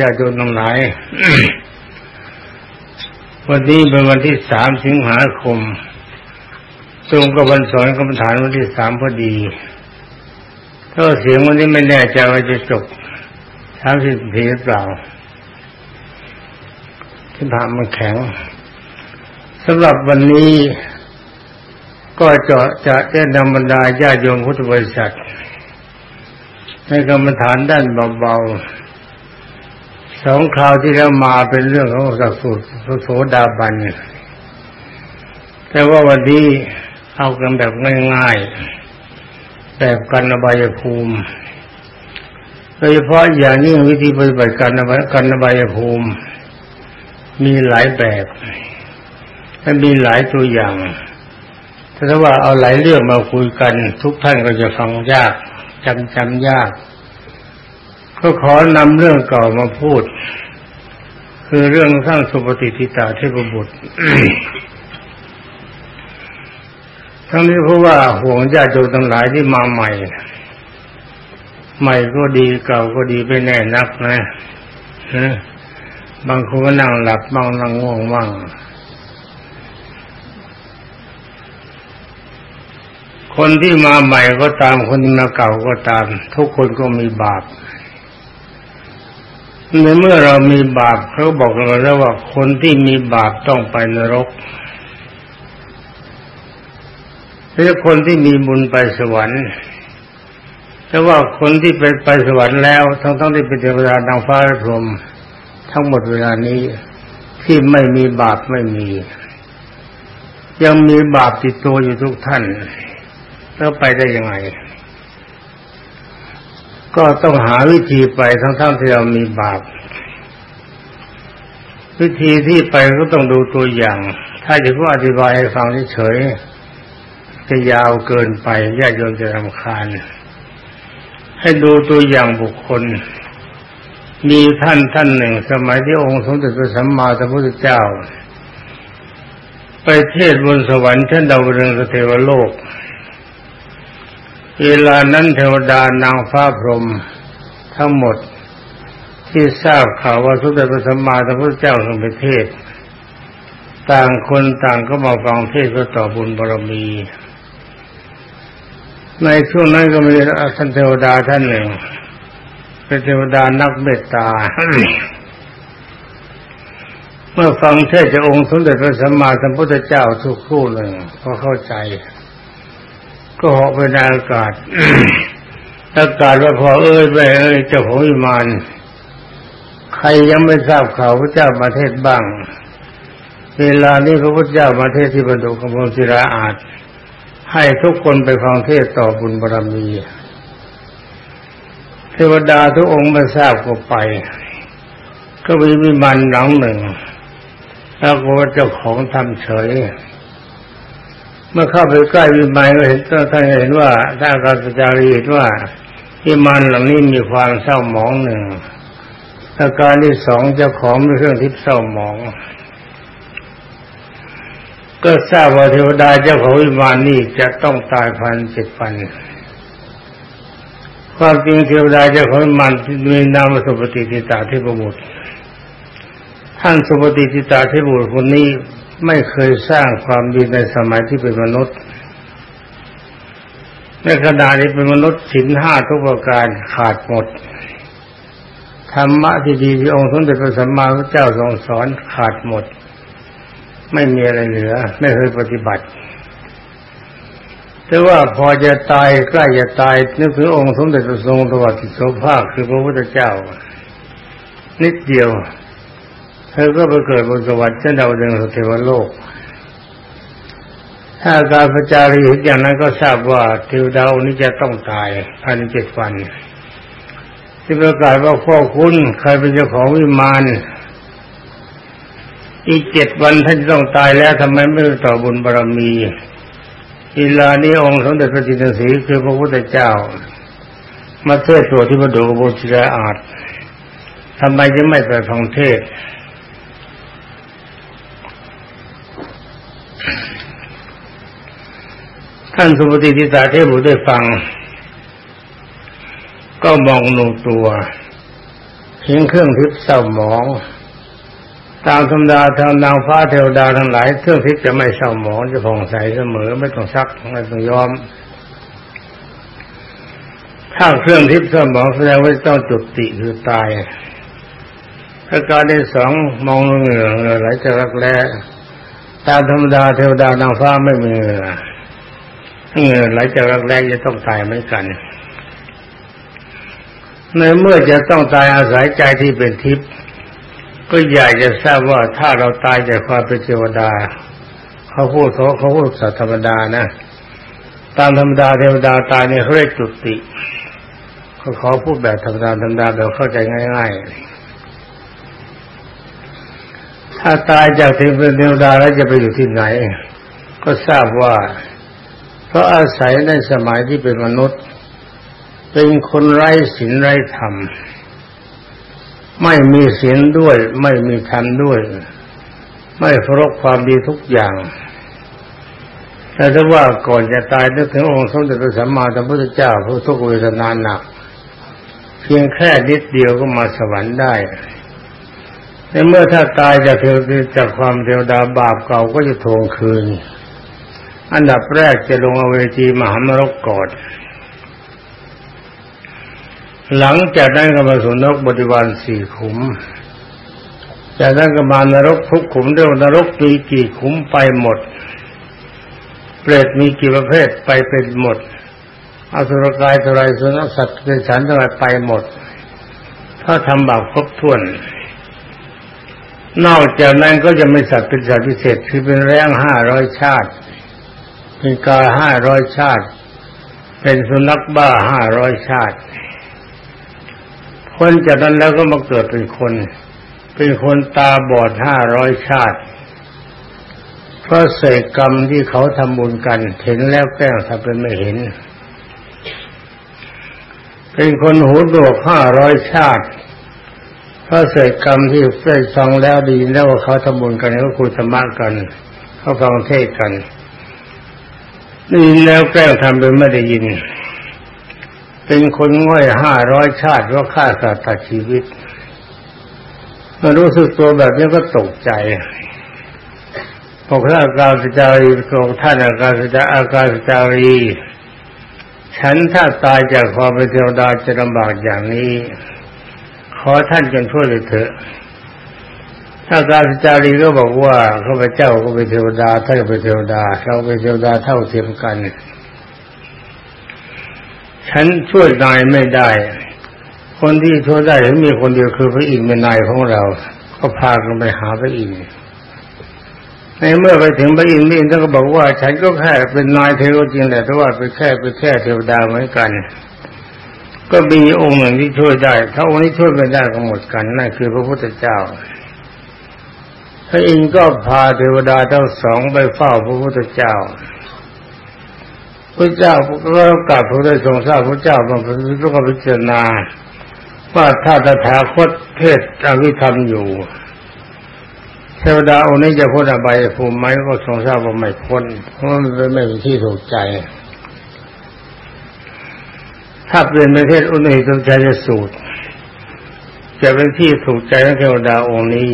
ญาติโยมทั้งหลาย วันนี้เป็นวันที่สามสิงหาคม ตรงกับวันสอนกรรมฐานวันที่สามพอดี ถ้าเสียงวันนี้ไม่แน่ใจว่าจะจบสามสิบนาทีหรือเปล่าที่ผ่านมันแข็งสำหรับวันนี้ก็จะจะแนะนำบรรดาญาโยมพุทธบริษัทในกรรมฐานด้านเบาๆ สองคราวที่แล้วมาเป็นเรื่องของสักสุดโสดาบัน แต่ว่าวันนี้เอากันแบบง่ายๆ แบบกันอบายภูมิ โดยเฉพาะอย่างนี้วิธีปฏิบัติการกันอบายภูมิ มีหลายแบบและมีหลายตัวอย่างถ้าว่าเอาหลายเรื่องมาคุยกัน ทุกท่านก็จะฟังยากจำจำยาก ก็ขอนำเรื่องเก่ามาพูด คือเรื่องสร้างสุปฏิทิตาเทพบุตร ทั้งนี้เพราะว่าห่วงญาติโยมทั้งหลายที่มาใหม่ ใหม่ก็ดีเก่าก็ดีไปแน่นักนะบางคนก็นั่งหลับบางนั่งง่วงบ้างคนที่มาใหม่ก็ตามคนที่มาเก่าก็ตาม ทุกคนก็มีบาป ในเมื่อเรามีบาปเขาบอกเราแล้วว่าคนที่มีบาปต้องไปนรกหรือคนที่มีบุญไปสวรรค์แต่ว่าคนที่ไปไปสวรรค์แล้ว ทั้งทั้งที่เป็นเทวดานางฟ้าพรหมทั้งหมดเวลานี้ที่ไม่มีบาปไม่มี ยังมีบาปติดตัวอยู่ทุกท่าน แล้วไปได้ยังไง ก็ต้องหาวิธีไปทั้งๆทที่เรามีบาป วิธีที่ไปก็ต้องดูตัวอย่าง ถ้าจะพูดอธิบายให้ฟังเฉยจะยาวเกินไปญาติโยมจะรำคาญ ให้ดูตัวอย่างบุคคล มีท่านท่านหนึ่ง สมัยที่องค์สมเด็จพระสัมมาสัมพุทธเจ้า ไปเทศบนสวรรค์ชั้นดาวเรืองสเทวโลก เวลานั้นเทวดานางฟ้าพรหมทั้งหมดที่ทราบข่าวว่าสุเดชพระสัมมาสัมพุทธเจ้าทรงไปเทศ ต่างคนต่างก็มาฟังเทศเพื่อต่อบุญบารมี ในช่วงนั้นก็มีท่านเทวดาท่านหนึ่ง เป็นเทวดานักเมตตา เมื่อฟังเทศจากองค์สมเด็จพระสัมมาสัมพุทธเจ้าทุกคู่หนึ่งก็เข้าใจ ก็เหาะไปในอากาศอากาศว่าพอเอ้ยไปเอ้ยเจ้าของอิมานใครยังไม่ทราบข่าวพระเจ้ามาเทศบ้าง เวลานี้พระพุทธเจ้ามาเทศที่บรรดุกำมลศิราอาจให้ทุกคนไปฟังเทศต่อบุญบารมี เทวดาทุกองค์มาทราบก็ไป ก็มีวิมานหลังหนึ่งแล้วก็เจ้าของทำเฉย มื่อเข้าไปใกล้วิมานก็เห็นท่านเห็นว่าท่านกาสจารีเห็นว่าวิมานหลังนี้มีความเศร้าหมองหนึ่งอาการที่สองเจ้าของมีเครื่องทิพย์เศร้าหมอง ก็ทราบว่าเทวดาเจ้าของวิมานนี้จะต้องตายพันเจ็ดพันความจริงเทวดาเจ้าของวิมานมีนามสุปฏิทิตาเทพบุตรท่านสุปฏิทิตาเทพบุตรคนนี้ ไม่เคยสร้างความดีในสมัยที่เป็นมนุษย์ในขณะนี้เป็นมนุษย์สินห้าทุกประการขาดหมดธรรมะที่ดีที่องค์สมเด็จพระสัมมาสัมพุทธเจ้าทรงสอนขาดหมด ไม่มีอะไรเหลือ ไม่เคยปฏิบัติ แต่ว่าพอจะตายใกล้จะตายนึกถึงองค์สมเด็จพระทรงตวัติโสภาคคือพระพุทธเจ้า นิดเดียว เธอก็ไปเกิดบนสวรรค์เช่นดาวดึงสเทวโลก ถ้าการพระจารีเห็นอย่างนั้นก็ทราบว่าเทวดาวนี้จะต้องตายภายในเจ็ดวัน ที่ประกาศว่าพ่อคุณใครเป็นเจ้าของวิมานอีกเจ็ดวันท่านจะต้องตายแล้วทำไมไม่ต่อบุญบารมีอีลานี้องค์สมเด็จพระจินสีคือพระพุทธเจ้า มาเทศตัวที่มาดูกบุตรอาจทำไมจะไม่ไปฟังเทศ ท่านสุปฏิทิตาเทพบุตรได้ฟัง ก็มองหนูตัวเห็นเครื่องทิพย์เศร้าหมอง ตามธรรมดาทางนางฟ้าเทวดาทั้งหลาย เครื่องทิพย์จะไม่เศร้าหมองจะผ่องใสเสมอไม่ต้องซักไม่ต้องยอม ถ้าเครื่องทิพย์เศร้าหมองแสดงว่าต้องจุติคือตายประการที่สองมองเหงื่อเหงื่อไหลจะรักแร้ ตามธรรมดาเทวดานางฟ้าไม่มีเหงื่อเหงื่อไหลจะรักแร้จะต้องตายเหมือนกัน ในเมื่อจะต้องตายอาศัยใจที่เป็นทิพย์ก็อยากจะทราบว่าถ้าเราตายจากความเป็นเทวดา เขาพูดเขาเขาพูดสัตธรรมดานะตามธรรมดาเทวดาตายเนี่ยเขาเรียกจุติเขาขอพูดแบบธรรมดาธรรมดาแบบเข้าใจง่าย ๆ ถ้าตายจากเทวดาแล้วจะไปอยู่ที่ไหน ก็ทราบว่า เพราะอาศัยในสมัยที่เป็นมนุษย์ เป็นคนไร้ศีลไร้ธรรม ไม่มีศีลด้วย ไม่มีธรรมด้วย ไม่เคารพความดีทุกอย่างแต่ถ้าว่าก่อนจะตายนึกถึงองค์สมเด็จพระสัมมาสัมพุทธเจ้าผู้ทุกเวทนาหนัก เพียงแค่นิดเดียวก็มาสวรรค์ได้ ในเมื่อถ้าตายจากเทวดาจากความเทวดาบาปเก่าก็จะทวงคืน อันดับแรกจะลงอเวจีมหามรกก่อนหลังจากนั้นก็มาสุนกบริวารสี่ขุม จากนั้นก็มานรกทุกขุมเรียกนรกมีกี่ขุมไปหมด เปรตมีกี่ประเภทไปเป็นหมดอสุรกายทรายสุนัขสัตว์เป็นฉันทั้งหลายไปหมด ถ้าทำบาปครบถ้วน นอกจากนั้นก็จะไม่สัตว์เป็นสัตว์พิเศษคือเป็นแรงห้าร้อยชาติ เป็นกาห้าร้อยชาติ เป็นสุนัขบ้าห้าร้อยชาติคนจากนั้นแล้วก็มาเกิดเป็นคน เป็นคนตาบอดห้าร้อยชาติเพราะเศษกรรมที่เขาทำบุญกันเห็นแล้วแกล้งทำเป็นไม่เห็น เป็นคนหูหนวกห้าร้อยชาติ เพราะเศษกรรมที่ได้ฟังแล้วดีแล้วว่าเขาทำบุญกันเขาคุยธรรมะกัน เขาฟังเทศกันนี่แล้วแกล้งทำเป็นไม่ได้ยิน เป็นคนง่อยห้าร้อยชาติเพราฆ่าสัตว์ตัดชีวิตมารู้สึกตัวแบบนี้ก็ตกใจบอกท่านอาการสจารีบอกท่านอาการสจาอาการสจารี ฉันถ้าตายจากความเป็นเทวดาจะลำบากอย่างนี้ อท่านจงช่วยเลยเถอะถ้าการจารีก็บอกว่าข้าพเจ้าก็เป็นเทวดาท่านก็เป็นเทวดา เราเป็นเทวดาเท่าเทียมกัน ฉันช่วยนายไม่ได้ คนที่ช่วยได้มีคนเดียวคือพระอินทร์เป็นนายของเรา ก็พากันไปหาพระอินทร์ในเมื่อไปถึงพระอินทร์พระอินทร์ท่านก็บอกว่า ฉันก็แค่เป็นนายเทวจริงแต่ว่าไปแค่ไปแค่เทวดาเหมือนกัน ก็มีองค์หนึ่งที่ช่วยได้ ถ้าองค์นี้ช่วยไม่ได้ก็หมดกันนั่นคือพระพุทธเจ้าพระอินทร์ก็พาเทวดาทั้งสองไปเฝ้าพระพุทธเจ้าพระเจ้าก็กลับพระได้ทรงทราบพระเจ้าบางคนก็พิจารณาว่าถ้าตถาคตเทศอวิธรรมอยู่เทวดาองค์นี้จะพ้นอบายภูมิไหมก็ทรงทราบว่าไม่พ้นเพราะมันไม่เป็นที่ถูกใจ ถ้าเป็นประเทศอุณหิตใจจะสูตร จะเป็นที่ถูกใจของเทวดาองค์นี้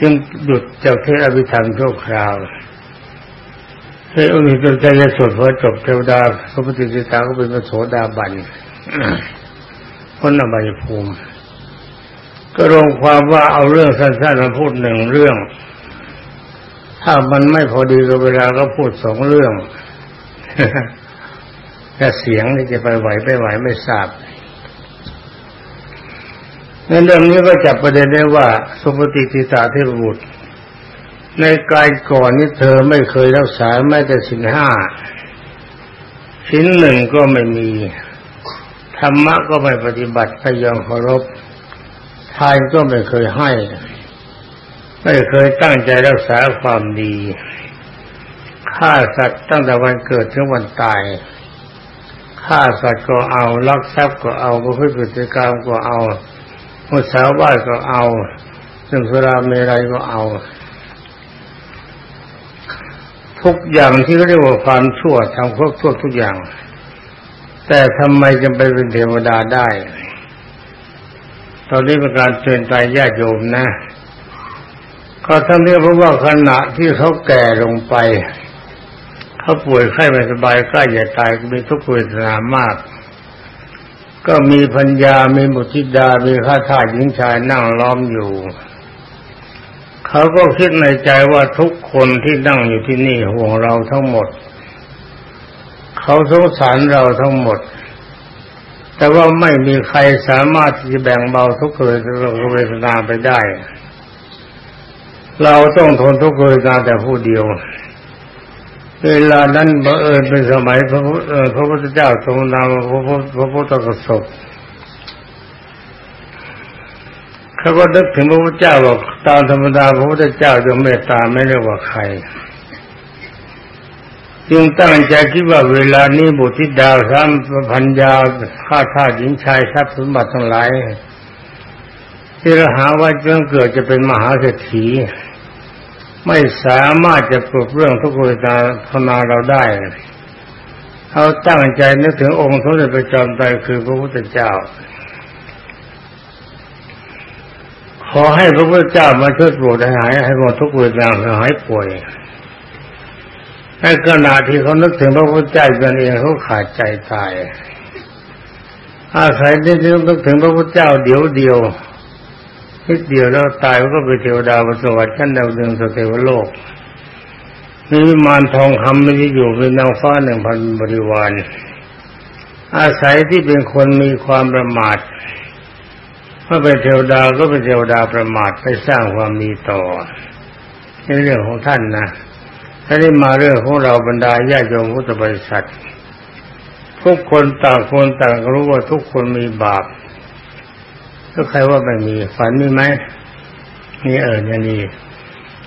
จึงหยุดจากเทศอภิธรรมชั่วคราวเฮ้ยองค์นี้จนใจจะสวดพอจบเทวดาพระพุทธเจ้าก็เป็นพระโสดาบันพ้นอบายภูมิ ก็รวมความว่าเอาเรื่องสั้นๆมาพูดหนึ่งเรื่อง ถ้ามันไม่พอดีกับเวลาก็พูดสองเรื่อง แต่เสียงนี่จะไปไหวไปไหวไม่ทราบในเรื่องนี้ก็จับประเด็นได้ว่าสุปฏิติตาเทพบุตร ในกายก่อนนี้เธอไม่เคยรักษาแม้แต่สินห้าชิ้นหนึ่งก็ไม่มีธรรมะก็ไม่ปฏิบัติไม่ยอมเคารพทานก็ไม่เคยให้ ไม่เคยตั้งใจรักษาความดีฆ่าสัตว์ตั้งแต่วันเกิดถึงวันตาย ฆ่าสัตว์ก็เอาลักทรัพย์ก็เอาประพฤติพฤติกรรมก็เอามุสาวาทก็เอาซึ่งสุราเมรัยก็เอา ทุกอย่างที่เขาเรียกว่าความชั่วทำครบทั่วทุกอย่าง แต่ทำไมจึงไปเป็นเทวดาได้ ตอนนี้เป็นการเตือนใจญาติโยมนะ ก็ทั้งนี้เพราะว่าขณะที่เขาแก่ลงไป เขาป่วยไข้ไม่สบายใกล้จะตายมีทุกข์เวทนามาก ก็มีพัญญา มีบุตริดา มีข้าทาสหญิงชายนั่งล้อมอยู่ เขาก็คิดในใจว่าทุกคนที่นั่งอยู่ที่นี่ห่วงเราทั้งหมด เขาสงสารเราทั้งหมด แต่ว่าไม่มีใครสามารถที่จะแบ่งเบาทุกข์เวทนาไปได้เราต้องทนทุกข์เวทนาแต่ผู้เดียว เวลานั้นบังเอิญเป็นสมัยพระพระพุทธเจ้าทรงนามพระพระพุทธกสบเขาก็นึกถึงพระพุทธเจ้าบอกตามธรรมดาพระพุทธเจ้าจะเมตตาไม่เรียกว่าใคร จึงตั้งใจคิดว่าเวลานี้บุตรธิดาสามพันยาข้าทาสหญิงชายทรัพย์สมบัติทั้งหลายที่เราหาว่าเจงเกิดจะเป็นมหาเศรษฐี ไม่สามารถจะปลุกเรื่องทุกเวทาพนาเราได้เขาตั้งใจนึกถึงองค์สมเด็จพระจอมไตรคือพระพุทธเจ้า ขอให้พระพุทธเจ้ามาช่วยปลุกให้หายให้หมดทุกเวทนาหายป่วยในขณะที่เขานึกถึงพระพุทธเจ้าเป็นเองเขาขาดใจตายอาศัยที่นึกถึงพระพุทธเจ้าเดียวเดียว นิดเดียวแล้วตายก็ไปเทวดาบนสวรรค์ชั้นดาวดึงสเทวโลกมีวิมานทองคำไม่ได้อยู่เป็นนางฟ้าหนึ่งพันบริวาร อาศัยที่เป็นคนมีความประมาทเมื่อเป็นเทวดาก็เป็นเทวดาประมาทไปสร้างความมีต่อในเรื่องของท่านนะถ้าได้มาเรื่องของเราบรรดาญาโยมพุทธบริษัททุกคนต่างคนต่างรู้ว่าทุกคนมีบาป ก็ใครว่าไม่มี ฝันมีไหมมีเอิญยังดี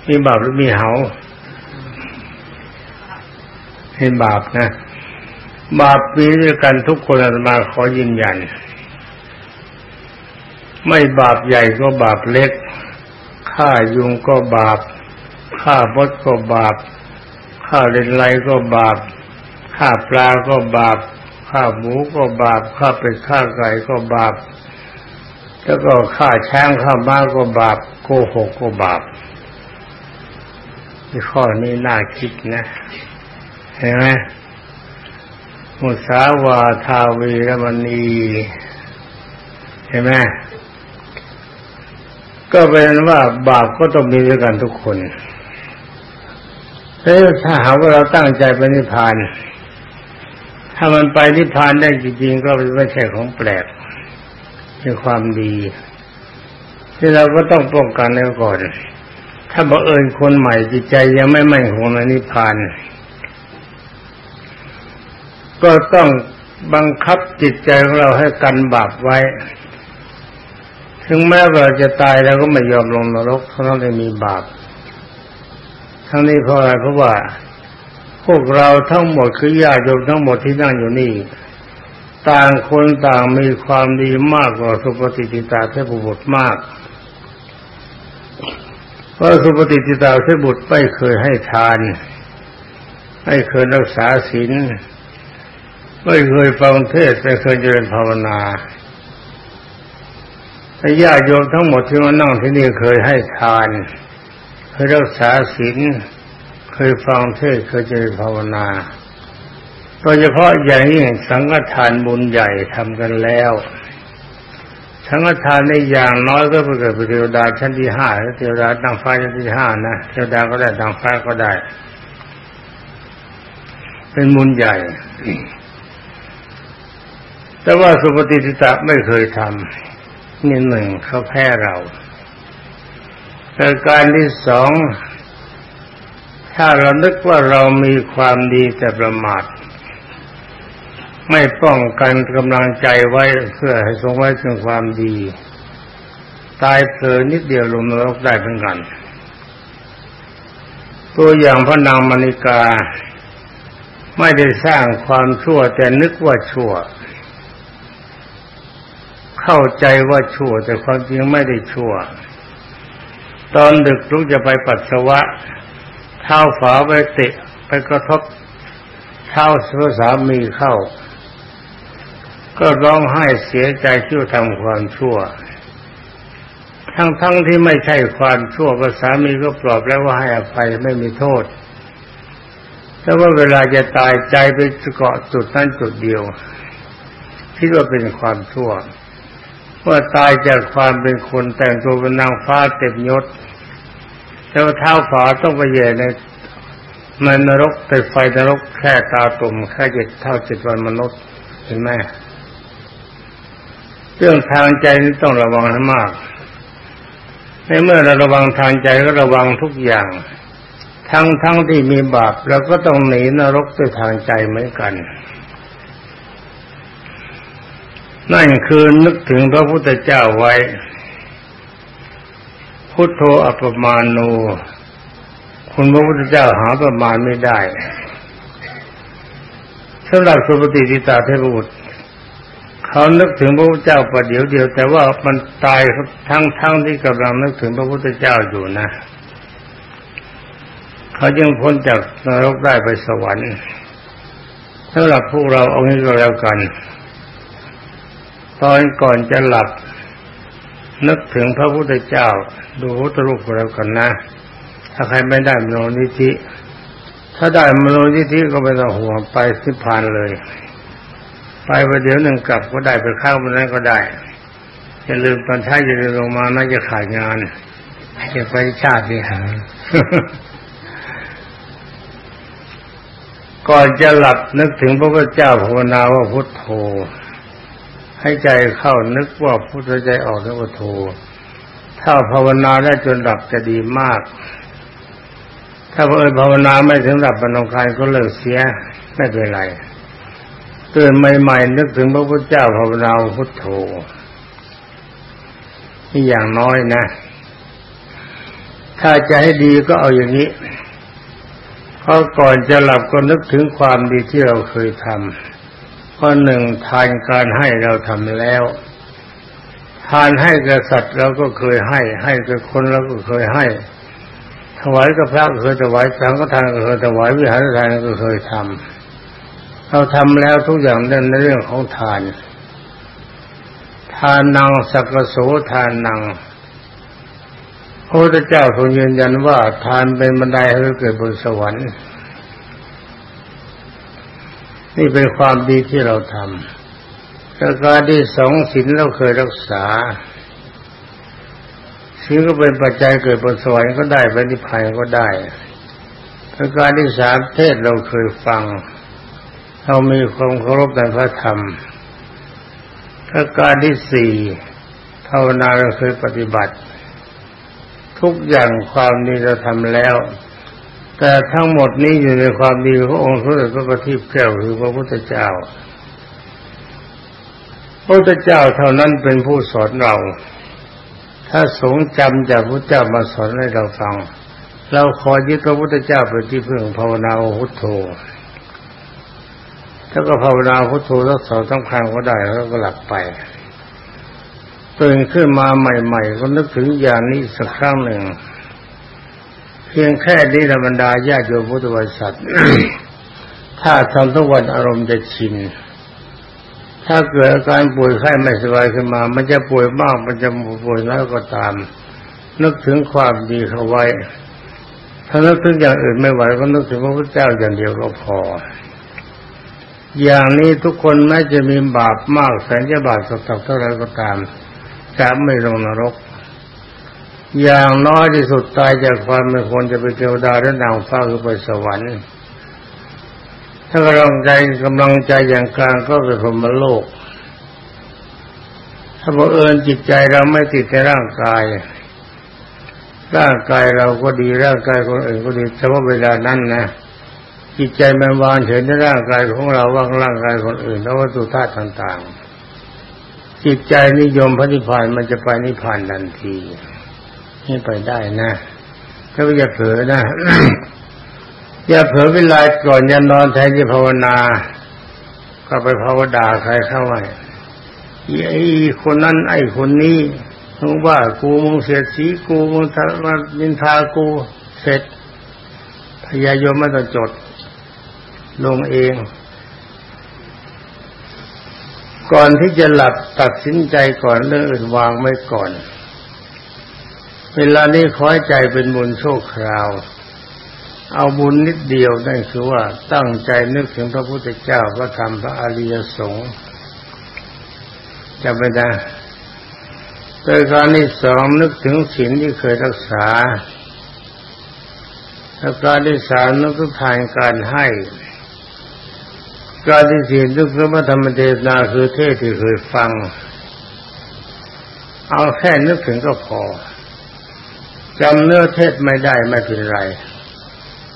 มีบาปหรือมีเหาเห็นบาปนะ บาปมีด้วยกันทุกคนมาขอยืนยัน ไม่บาปใหญ่ก็บาปเล็กฆ่ายุงก็บาปฆ่าบดก็บาปฆ่าเลนไรก็บาปฆ่าปลาก็บาปฆ่าหมูก็บาปฆ่าเป็ดฆ่าไก่ก็บาป แล้วก็ฆ่าช้างฆ่าม้าก็บาปโกหกก็บาปที่ข้อนี้น่าคิดนะเห็นไหมมุสาวาทาวีรมณีเห็นไหมก็เป็นว่าบาปก็ต้องมีด้วยกันทุกคนถ้าหาว่าเราตั้งใจไปนิพพาน ถ้ามันไปนิพพานได้จริงๆก็ไม่ใช่ของแปลก เป็นความดี ที่เราก็ต้องป้องกันแล้วก่อน ถ้าบังเอิญคนใหม่จิตใจยังไม่มั่นคงในนิพพานก็ต้องบังคับจิตใจของเราให้กันบาปไว้ ถึงแม้เราจะตายเราก็ไม่ยอมลงนรกเพราะเราได้มีบาป ทั้งนี้เพราะอะไรเพราะว่า พวกเราทั้งหมดคือญาติโยมทั้งหมดที่นั่งอยู่นี่ ต่างคนต่างมีความดีมากกว่าสุปฏิจิตาเทพบุตรมาก เพราะสุปฏิจิตาเทพบุตรไม่เคยให้ทาน ไม่เคยรักษาศีล ไม่เคยฟังเทศไม่เคยเจริญภาวนาญาติโยมทั้งหมดที่มานั่งที่นี่เคยให้ทาน เคยรักษาศีล เคยฟังเทศเคยเจริญภาวนา โดยเฉพาะอย่างยิ่งสังฆทานบุญใหญ่ทำกันแล้ว สังฆทานในอย่างน้อยก็เกิดเป็นเทวดาชั้นที่ห้าเทวดาดังฟ้าชั้นที่ห้านะเทวดาก็ได้ดังฟ้าก็ได้ เป็นบุญใหญ่ แต่ว่าสุปฏิทิตะไม่เคยทำนี่หนึ่งเขาแพ้เราแต่การที่สองถ้าเรานึกว่าเรามีความดีแต่ประมาท ไม่ป้องกันกำลังใจไว้เพื่อให้ทรงไว้ถึงความดี ตายเผลอนิดเดียวลงนรกได้เหมือนกัน ตัวอย่างพระนางมณิกา ไม่ได้สร้างความชั่วแต่นึกว่าชั่ว เข้าใจว่าชั่ว แต่ความจริงไม่ได้ชั่ว ตอนดึกลุกจะไปปัสสาวะ เท้าฝาไปเตะไปกระทบเท้าสามีเข้า ก็ร้องไห้เสียใจที่ทำความชั่ว ทั้งๆทที่ไม่ใช่ความชั่วก็สามีก็ปลอบแล้วว่าให้อภัยไม่มีโทษ แต่ว่าเวลาจะตายใจไปเกาะจุดนั้นจุดเดียวคิดว่าเป็นความชั่วว่าตายจากความเป็นคนแต่งตัวเป็นนางฟ้าเต็มยศแต่ว่าเท้าขวาต้องไปแย่ในมันนรกแต่ไฟนรกแค่ตาตุ่มแค่เจ็ดเท่าเจ็ดวันมนุษย์เห็นไหม เรื่องทางใจนี่ต้องระวังให้มาก ในเมื่อเราระวังทางใจก็ระวังทุกอย่าง ทั้งทั้งที่มีบาปเราก็ต้องหนีนรกด้วยทางใจเหมือนกัน นั่นคือนึกถึงพระพุทธเจ้าไว้ พุทโธอัปมาโนคุณพระพุทธเจ้าหาประมาณไม่ได้สำหรับสุปฏิทิตาเทพบุตร เขานึกถึงพระพุทธเจ้าประเดี๋ยวเดียว แต่ว่ามันตายทั้งทั้งที่กำลังนึกถึงพระพุทธเจ้าอยู่นะ เขาจึงพ้นจากนรกได้ไปสวรรค์สำหรับพวกเราเอางี้ก็แล้วกัน ตอนก่อนจะหลับ นึกถึงพระพุทธเจ้า ดูพุทธรูปแล้วกันนะ ถ้าใครไม่ได้มโนนิธิถ้าได้มโนนิธิก็ไม่ต้องห่วงไปสิพานเลย ไปประเดี๋ยวหนึ่งกลับก็ได้ไปข้าวมันนั้นก็ได้อย่าลืมตอนใช้อย่าลืมลงมาน่าจะขาดงานเก็บไปชาติที่หาก่อนจะหลับนึกถึงพระพุทธเจ้าภาวนาว่าพุทโธ ให้ใจเข้านึกว่าพุทธใจออกนึกว่าโธถ้าภาวนาได้จนหลับจะดีมาก ถ้าเอ่ยภาวนาไม่ถึงหลับบรรลคายก็เลิกเสียไม่เป็นไร ตื่นใหม่ๆนึกถึงพระพุทธเจ้าภาวนาพุทโธนี่อย่างน้อยนะ ถ้าจะให้ดีก็เอาอย่างนี้พราะก่อนจะหลับก็นึกถึงความดีที่เราเคยทำข้อหนึ่งทานการให้เราทำแล้ว ทานให้กับสัตว์เราก็เคยให้ ให้กับคนเราก็เคยให้ ถวายกับพระเคยถวายสังฆทานก็เคยถวายวิหารทานก็เคยทำ เราทำแล้วทุกอย่างเรื่องในเรื่องของทาน ทานนางสักโสทานนางพระพุทธเจ้าทรงยืนยันว่าทานเป็นบันไดให้เกิดบนสวรรค์ นี่เป็นความดีที่เราทำประการที่สองศีลเราเคยรักษาศีลก็เป็นปัจจัยเกิดบนสวรรค์ก็ได้เป็นนิพพานก็ได้ประการที่สามเทศเราเคยฟัง เรามีความเคารพในพระธรรมประการที่สี่ภาวนาเราเคยปฏิบัติ ทุกอย่างความดีเราทำแล้ว แต่ทั้งหมดนี้อยู่ในความดีขององค์พระเดชพระปฏิบแก้วคือพระพุทธเจ้า พระพุทธเจ้าเท่านั้นเป็นผู้สอนเรา ถ้าสงจำจากพระเจ้ามาสอนให้เราฟัง เราขอยึดพระพุทธเจ้าเป็นที่พึ่งภาวนาพุทโธ ถ้าก็ภาวนาพุทโธทั้งสองทั้งครั้งก็ได้แล้วก็หลับไปตื่นขึ้นมาใหม่ๆ ก็นึกถึงอย่างนี้สักครั้งหนึ่ง เพียงแค่นี้ธรรมดาญาติโยมพุทธบริษัทถ้าทำทุกวันอารมณ์จะชิน ถ้าเกิดอาการป่วยไข้ไม่สบายขึ้นมา มันจะป่วยมากมันจะป่วยน้อยก็ตาม นึกถึงความดีเขาไว้ ถ้านึกถึงอย่างอื่นไม่ไหวก็นึกถึงพระพุทธเจ้าอย่างเดียวก็พอ อย่างนี้ทุกคนแม้จะมีบาปมากแสนจะบาปสักเท่าไรก็ตามจะไม่ลงนรก อย่างน้อยที่สุดตายจากความไม่ควรจะไปเทวดาและนางฟ้าคือไปสวรรค์ ถ้ากำลังใจกำลังใจอย่างกลางก็เป็นพรมโลก ถ้าบังเอิญจิตใจเราไม่ติดในร่างกาย ร่างกายเราก็ดีร่างกายคนอื่นก็ดีเฉพาะเวลานั้นนะ จิตใจมันวานเห็นในร่างกายของเราว่างร่างกายคนอื่น แล้ววัตถุธาตุต่างๆ จิตใจนิยมพระนิพพานมันจะไปนิพพานทันทีนี่ไปได้นะถ้าไม่จะเผลอนะอย่าเผลอเวลาก่อนยันนอนแทนที่ภาวนา ก็ไปภาวดาใครเข้าไว้ไอ้คนนั้น ไอ้คนนี้มึงว่ากูมึงเสียสีกูมึงทำมานินทากูเสร็จพยายมไม่ต้องจด ลงเอง ก่อนที่จะหลับตัดสินใจก่อนเรื่องอื่นวางไม่ก่อน เวลานี้ขอให้ใจเป็นบุญโชคคราว เอาบุญนิดเดียวนั่นคือว่าตั้งใจนึกถึงพระพุทธเจ้าพระธรรมพระอริยสงฆ์จำไว้นะโดยการที่สองนึกถึงศีลที่เคยรักษาแล้วการที่สามนึกถึงทานการให้ การที่สี่นึกถึงพระธรรมเทศนาคือเทศที่เคยฟัง เอาแค่นึกถึงก็พอจำเนื้อเทศไม่ได้ไม่เป็นไร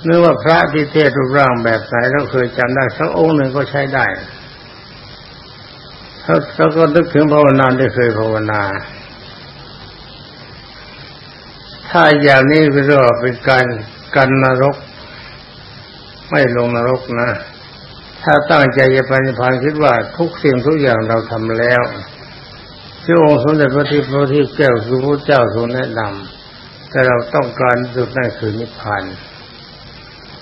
เนื้อว่าพระที่เทศรูปร่างแบบไหนเราเคยจำได้สักองค์หนึ่งก็ใช้ได้เขาก็นึกถึงภาวนาที่เคยภาวนา ถ้าอย่างนี้ก็เรียกว่าเป็นการกันนรก ไม่ลงนรกนะ ถ้าตั้งใจจะปฏิพันธ์คิดว่าทุกสิ่งทุกอย่างเราทำแล้วที่องค์สมเด็จพระทิพระทิพแก้วคือพระเจ้าทรงแนะนำแต่เราต้องการสุดนั่นคือนิพพาน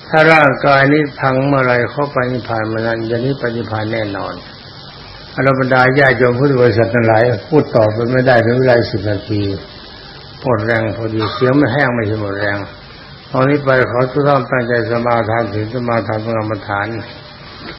ถ้าร่างกายนี้พังเมื่อไรเข้าไปนิพพานเมื่อนั้นอย่างนี้ปฏิพานแน่นอนอรบรรดาญาโยมพุทธบริษัททั้งหลายพูดต่อไปไม่ได้เป็นเวลาสิบนาทีหมดแรงพอดีเสียงไม่แห้งไม่ใช่หมดแรงตอนนี้ไปขอทุกท่านตั้งใจสมาทานถึงสมาทานกรรมฐานาน